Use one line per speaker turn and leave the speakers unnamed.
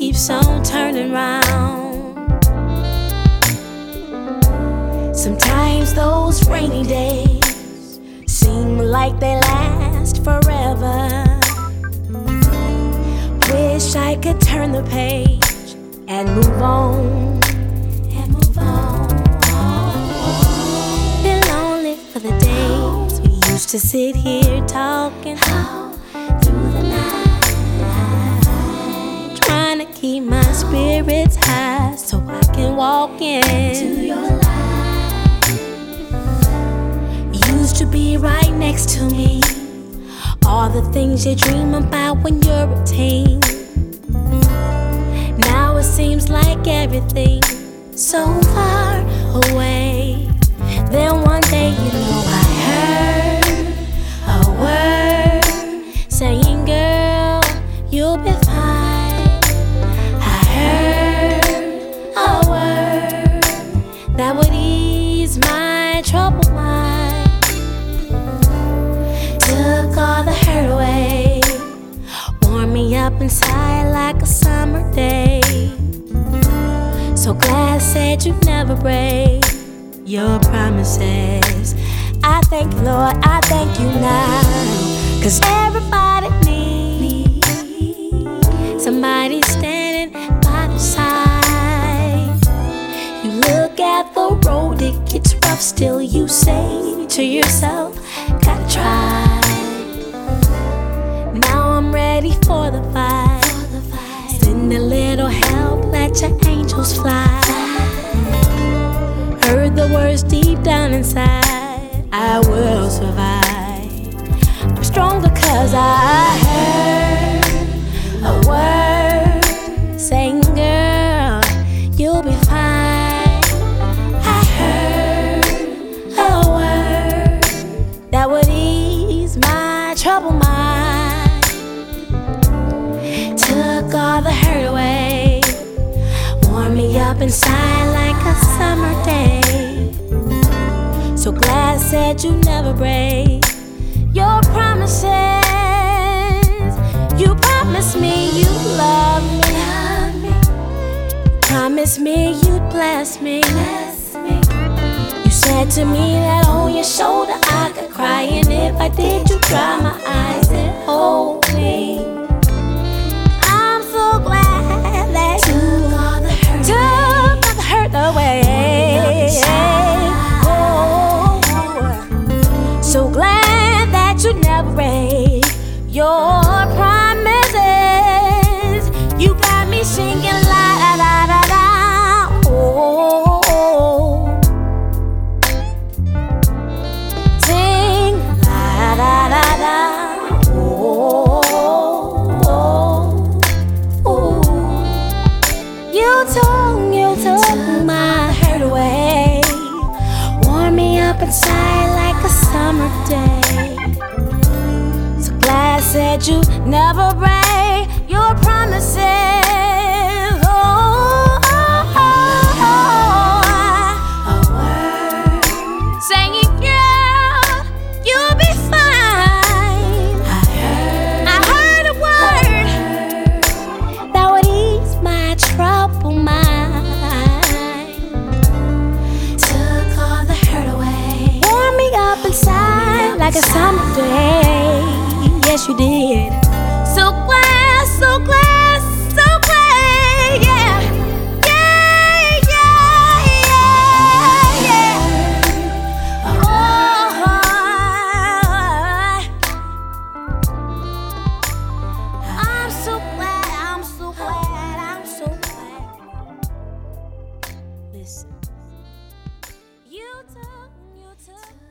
keeps on turning round. Sometimes those rainy days seem like they last forever. Wish I could turn the page and move on. And move on. Been lonely for the days we used to sit here talking through the night. Trying to keep my spirits high so I can walk into be right next to me. All the things you dream about when you're a teen. Now it seems like everything so far away. Then one inside like a summer day. So glad said you'd never break your promises. I thank you, Lord, I thank you now. Cause everybody needs somebody standing by the side. You look at the road, it gets rough, still you say to yourself, gotta try. Now I'm ready for the fight. A little help, let your angels fly. Heard the words deep down inside. I will survive. I'm stronger cause I heard a word saying, Girl, you'll be fine. I heard a word that would ease my troubled mind. Inside like a summer day. So glad said you never break your promises. You promised me you love me. Promised me you'd bless me. You said to me that on your shoulder I could cry, and if I did, you'd dry my eyes your promises. You got me singing la da da da da. Oh, sing la da da da. Oh, oh, oh. You took, you took my hurt away, warm me up inside like a summer day. Said you never break your promises. Oh, oh, oh, oh. A word saying, girl, you'll be fine. I heard, I heard a word that would ease my troubled mind. Took all the hurt away, warmed me up inside like a summer day yes you did. So glad, so glad, so glad, yeah. Yeah, yeah, yeah, yeah. Oh, I'm so glad, I'm so glad, I'm so glad. Listen. You took, you took.